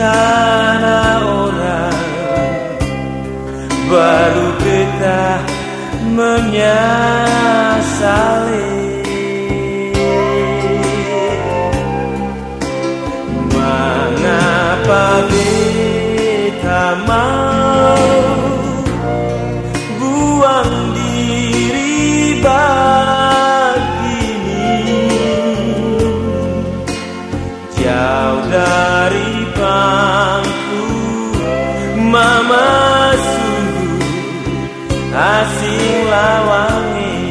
rencana orang Baru kita menyasar Mama sungguh asing lawangi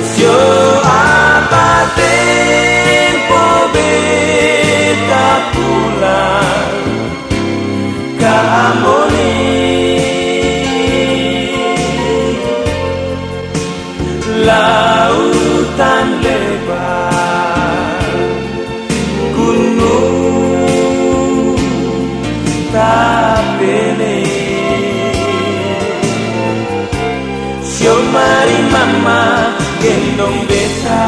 Sio apa tempo beta pulang ke mari mama gendong beta.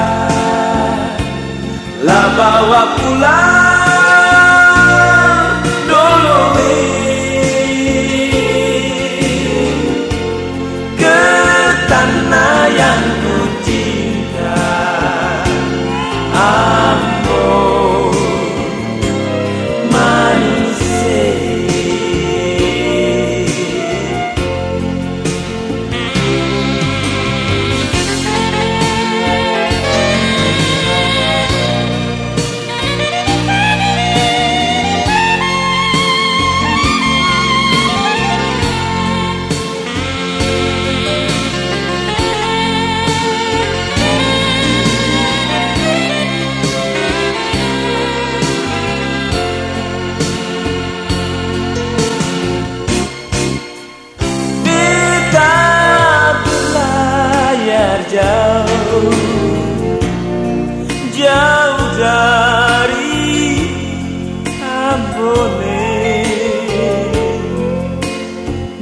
La bawa pulang jauh dari Ambone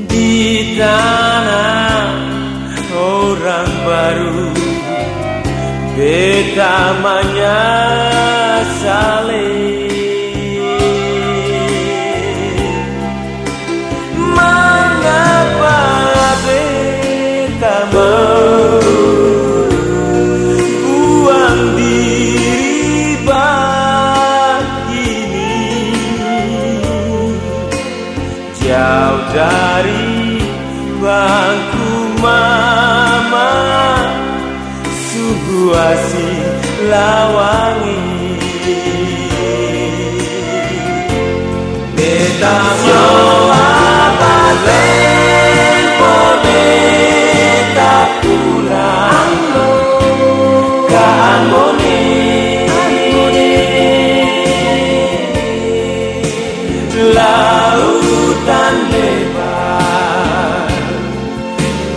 Di tanah orang baru Beta menyesali bangku mama Sungguh asing lawangi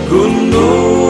gunung